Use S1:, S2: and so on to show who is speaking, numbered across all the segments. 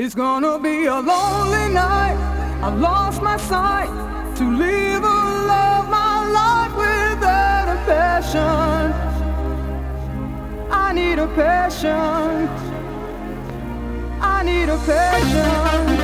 S1: It's gonna be a lonely night. I lost my sight to live a love my life without a passion. I need a passion. I need a passion.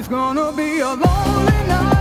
S2: It's gonna
S3: be a lonely night.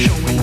S1: Showing